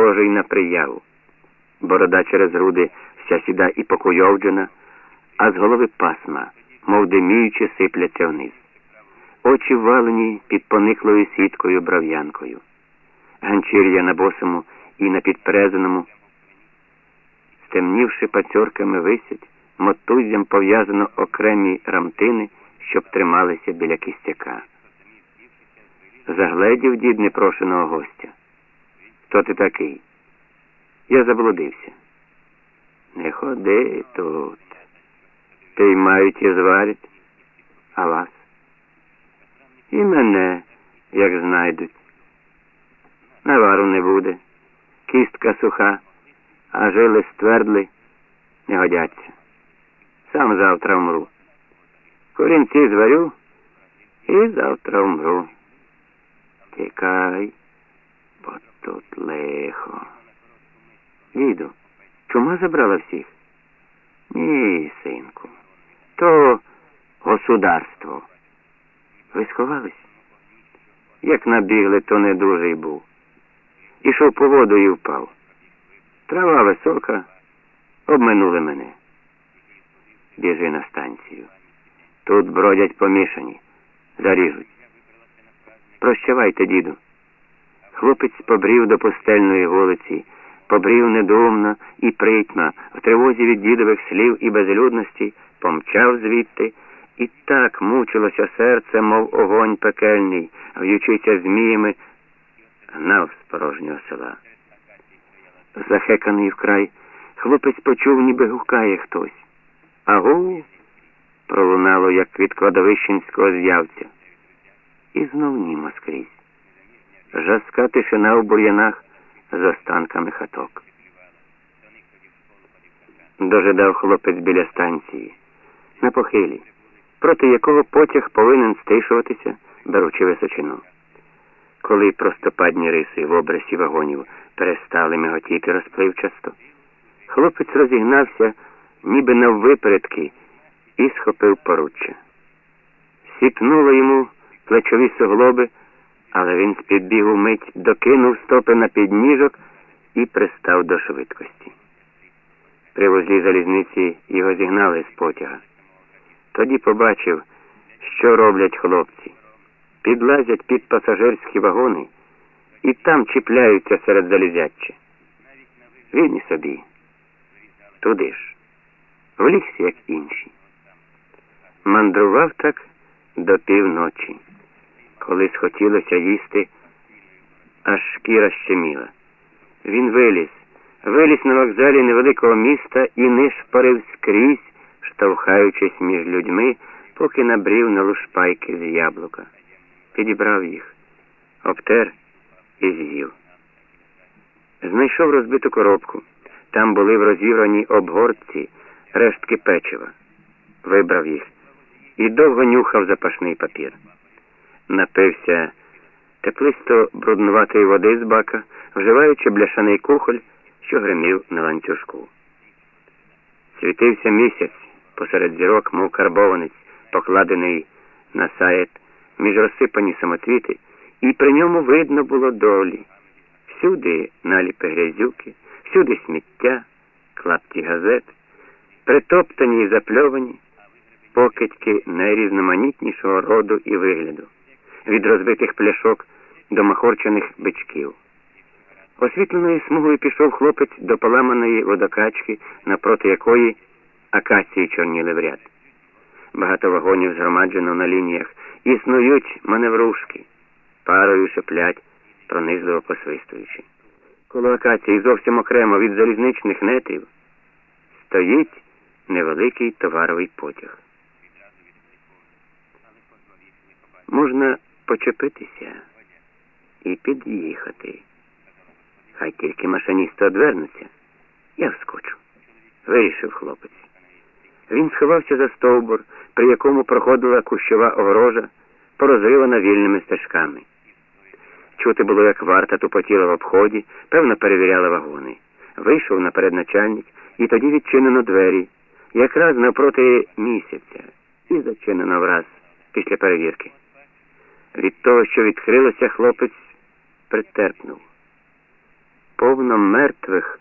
схожий на прияву. Борода через груди вся сіда і покуйовджена, а з голови пасма, мов диміючи, сипляться вниз. Очі валені під пониклою сіткою брав'янкою. Ганчір'я на босому і на підперезаному, стемнівши пацьорками висять, мотуззям пов'язано окремі рамтини, щоб трималися біля кістяка. Загледів дід непрошеного гостя. Хто ти такий? Я заблудився. Не ходи тут. Ти і зварять, а вас? І мене, як знайдуть. Навару не буде. Кістка суха, а жили ствердли, не годяться. Сам завтра вмру. Корінці зварю і завтра вмру. Тікай, тут лихо. Діду, чума забрала всіх? Ні, синку. То государство. Ви сховались? Як набігли, то не дуже був. Ішов по воду і впав. Трава висока, обминули мене. Біжи на станцію. Тут бродять помішані, заріжуть. Прощавайте, діду. Хлопець побрів до пустельної вулиці, побрів недумно і притьма, в тривозі від дідових слів і безлюдності, помчав звідти, і так мучилося серце, мов огонь пекельний, в'ючися зміями, гнав з порожнього села. Захеканий вкрай, хлопець почув, ніби гукає хтось. Агу, пролунало, як від кладовищенського з'явця. І знов німо скрізь. Жаска тишина в бур'янах з останками хаток. Дожидав хлопець біля станції, на похилі, проти якого потяг повинен стишуватися, беручи височину. Коли простопадні риси в обрисі вагонів перестали миготіти розпливчасто, хлопець розігнався, ніби наввипередки, і схопив поруччя. Сіпнуло йому плечові суглоби, але він з підбігу мить докинув стопи на підніжок і пристав до швидкості. При вузлі залізниці його зігнали з потяга. Тоді побачив, що роблять хлопці. Підлазять під пасажирські вагони і там чіпляються серед залізячі. Він і собі. Туди ж. Влігся, як інші. Мандрував так до півночі. Коли схотілося їсти, аж шкіра щеміла. Він виліз, виліз на вокзалі невеликого міста і нишпорив скрізь, штовхаючись між людьми, поки набрів на лушпайки з яблука. Підібрав їх, обтер і з'їв. Знайшов розбиту коробку. Там були в розібраній обгортці рештки печива. Вибрав їх і довго нюхав запашний папір. Напився теплисто бруднуватої води з бака, вживаючи бляшаний кухоль, що гримів на ланцюжку. Світився місяць посеред зірок, мов карбованець, покладений на саєт між розсипані самоцвіти, і при ньому видно було долі. Всюди наліпи грязюки, всюди сміття, клапті газет, притоптані і запльовані покидьки найрізноманітнішого роду і вигляду, від розбитих пляшок до махорчених бичків. Освітленою смугою пішов хлопець до поламаної водокачки, напроти якої акації чорніли в ряд. Багато вагонів згромаджено на лініях, існують маневрушки, парою шеплять, пронизливо посвистуючи. Коло акації зовсім окремо від залізничних нетів стоїть невеликий товаровий потяг. Можна почепитися і під'їхати. Хай тільки машиністи одвернуться, я вскочу, вирішив хлопець. Він сховався за стовбур, при якому проходила кущова огорожа, порозривана вільними стежками. Чути було, як варта тупотіла в обході, певно, перевіряла вагони. Вийшов наперед начальник, і тоді відчинено двері, якраз навпроти місяця, і зачинено враз після перевірки. Від того, що відкрилося, хлопець притерпнув. повно мертвих,